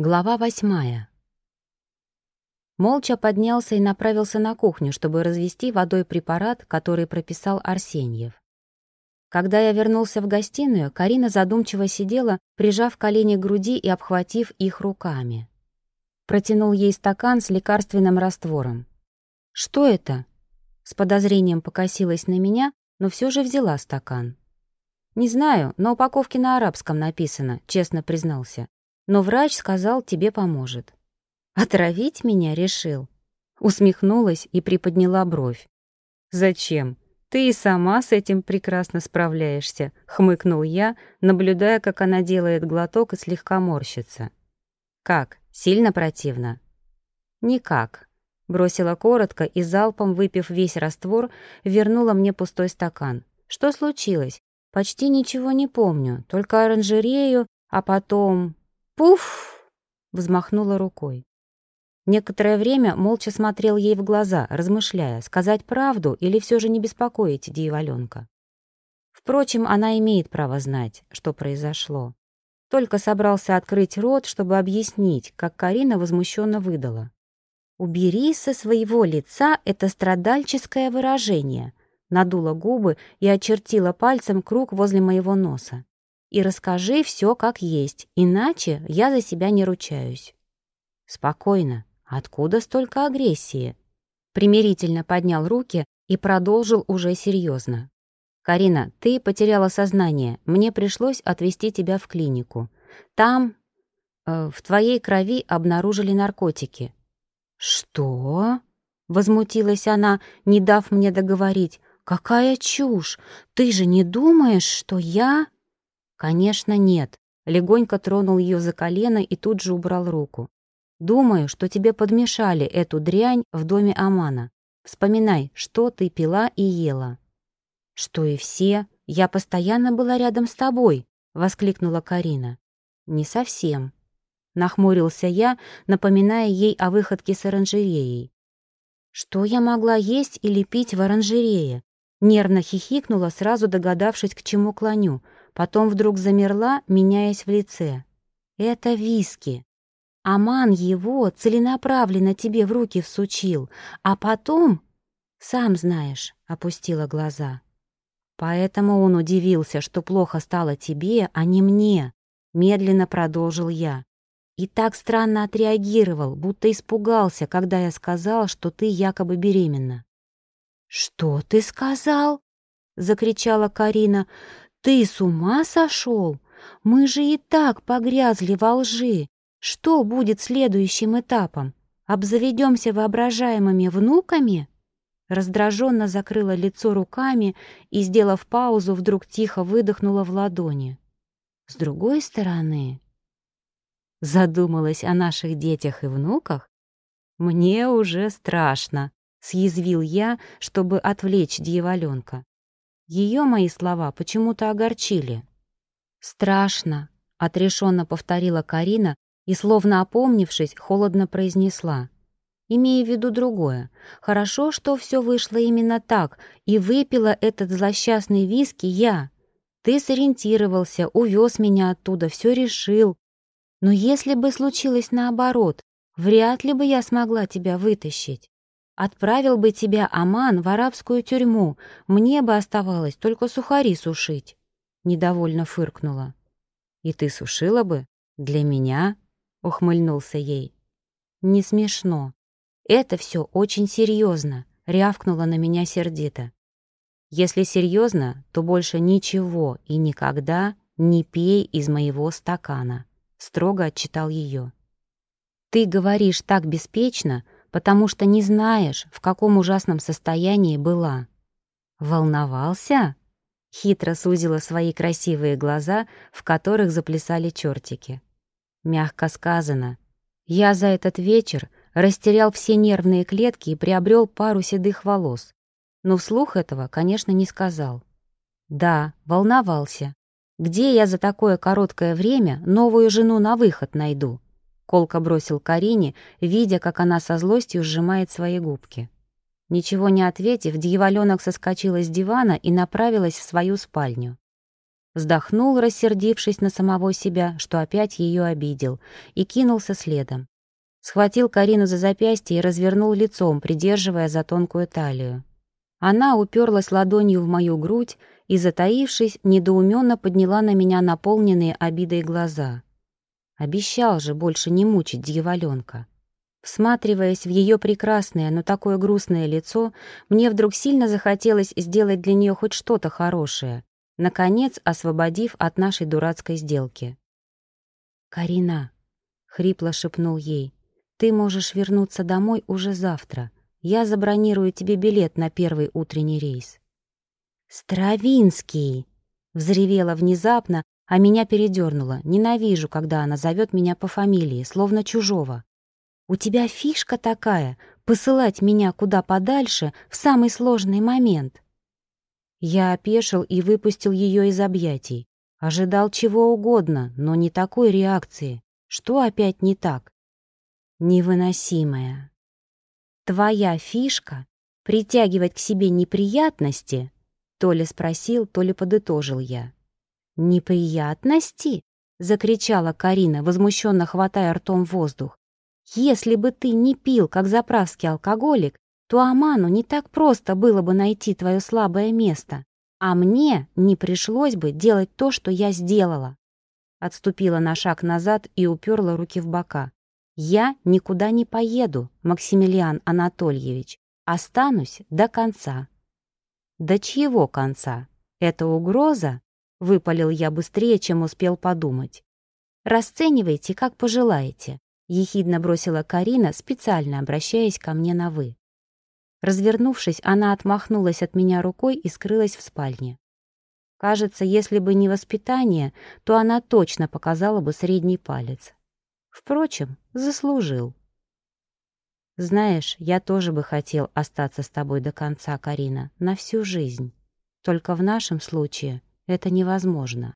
Глава восьмая. Молча поднялся и направился на кухню, чтобы развести водой препарат, который прописал Арсеньев. Когда я вернулся в гостиную, Карина задумчиво сидела, прижав колени к груди и обхватив их руками. Протянул ей стакан с лекарственным раствором. «Что это?» С подозрением покосилась на меня, но все же взяла стакан. «Не знаю, на упаковке на арабском написано», — честно признался но врач сказал, тебе поможет. Отравить меня решил. Усмехнулась и приподняла бровь. Зачем? Ты и сама с этим прекрасно справляешься, хмыкнул я, наблюдая, как она делает глоток и слегка морщится. Как? Сильно противно? Никак. Бросила коротко и залпом, выпив весь раствор, вернула мне пустой стакан. Что случилось? Почти ничего не помню, только оранжерею, а потом... «Пуф!» — взмахнула рукой. Некоторое время молча смотрел ей в глаза, размышляя, сказать правду или все же не беспокоить дьяволенка. Впрочем, она имеет право знать, что произошло. Только собрался открыть рот, чтобы объяснить, как Карина возмущенно выдала. «Убери со своего лица это страдальческое выражение», надула губы и очертила пальцем круг возле моего носа и расскажи все как есть, иначе я за себя не ручаюсь». «Спокойно. Откуда столько агрессии?» Примирительно поднял руки и продолжил уже серьезно. «Карина, ты потеряла сознание. Мне пришлось отвезти тебя в клинику. Там, э, в твоей крови обнаружили наркотики». «Что?» — возмутилась она, не дав мне договорить. «Какая чушь! Ты же не думаешь, что я...» «Конечно, нет». Легонько тронул ее за колено и тут же убрал руку. «Думаю, что тебе подмешали эту дрянь в доме Амана. Вспоминай, что ты пила и ела». «Что и все. Я постоянно была рядом с тобой», — воскликнула Карина. «Не совсем», — нахмурился я, напоминая ей о выходке с оранжереей. «Что я могла есть или пить в оранжерее?» Нервно хихикнула, сразу догадавшись, к чему клоню — Потом вдруг замерла, меняясь в лице. «Это виски. Аман его целенаправленно тебе в руки всучил, а потом...» «Сам знаешь», — опустила глаза. «Поэтому он удивился, что плохо стало тебе, а не мне», — медленно продолжил я. И так странно отреагировал, будто испугался, когда я сказал, что ты якобы беременна. «Что ты сказал?» — закричала Карина. «Ты с ума сошел? Мы же и так погрязли во лжи. Что будет следующим этапом? Обзаведемся воображаемыми внуками?» Раздраженно закрыла лицо руками и, сделав паузу, вдруг тихо выдохнула в ладони. С другой стороны, задумалась о наших детях и внуках? Мне уже страшно, съязвил я, чтобы отвлечь дьяволенка. Ее мои слова почему-то огорчили. «Страшно», — отрешенно повторила Карина и, словно опомнившись, холодно произнесла. Имея в виду другое. Хорошо, что все вышло именно так, и выпила этот злосчастный виски я. Ты сориентировался, увез меня оттуда, все решил. Но если бы случилось наоборот, вряд ли бы я смогла тебя вытащить. Отправил бы тебя Аман в арабскую тюрьму, мне бы оставалось только сухари сушить. Недовольно фыркнула. И ты сушила бы? Для меня? Ухмыльнулся ей. Не смешно. Это все очень серьезно, рявкнула на меня сердито. Если серьезно, то больше ничего и никогда не пей из моего стакана, строго отчитал ее. Ты говоришь так беспечно, потому что не знаешь, в каком ужасном состоянии была. Волновался? Хитро сузила свои красивые глаза, в которых заплясали чертики. Мягко сказано. Я за этот вечер растерял все нервные клетки и приобрел пару седых волос. Но вслух этого, конечно, не сказал. Да, волновался. Где я за такое короткое время новую жену на выход найду? Колко бросил Карине, видя, как она со злостью сжимает свои губки. Ничего не ответив, дьяволёнок соскочила с дивана и направилась в свою спальню. Вздохнул, рассердившись на самого себя, что опять ее обидел, и кинулся следом. Схватил Карину за запястье и развернул лицом, придерживая за тонкую талию. Она уперлась ладонью в мою грудь и, затаившись, недоуменно подняла на меня наполненные обидой глаза. Обещал же больше не мучить дьяволенка. Всматриваясь в ее прекрасное, но такое грустное лицо, мне вдруг сильно захотелось сделать для нее хоть что-то хорошее, наконец освободив от нашей дурацкой сделки. «Карина», — хрипло шепнул ей, — «ты можешь вернуться домой уже завтра. Я забронирую тебе билет на первый утренний рейс». «Стравинский!» — взревела внезапно, а меня передернуло. Ненавижу, когда она зовет меня по фамилии, словно чужого. «У тебя фишка такая — посылать меня куда подальше в самый сложный момент». Я опешил и выпустил ее из объятий. Ожидал чего угодно, но не такой реакции. Что опять не так? Невыносимая. Твоя фишка — притягивать к себе неприятности? То ли спросил, то ли подытожил я. «Неприятности?» — закричала Карина, возмущенно хватая ртом воздух. «Если бы ты не пил, как заправский алкоголик, то Аману не так просто было бы найти твое слабое место, а мне не пришлось бы делать то, что я сделала. Отступила на шаг назад и уперла руки в бока. Я никуда не поеду, Максимилиан Анатольевич. Останусь до конца. До чьего конца? Это угроза? Выпалил я быстрее, чем успел подумать. Расценивайте, как пожелаете. Ехидно бросила Карина, специально обращаясь ко мне на «вы». Развернувшись, она отмахнулась от меня рукой и скрылась в спальне. Кажется, если бы не воспитание, то она точно показала бы средний палец. Впрочем, заслужил. Знаешь, я тоже бы хотел остаться с тобой до конца, Карина, на всю жизнь. Только в нашем случае это невозможно.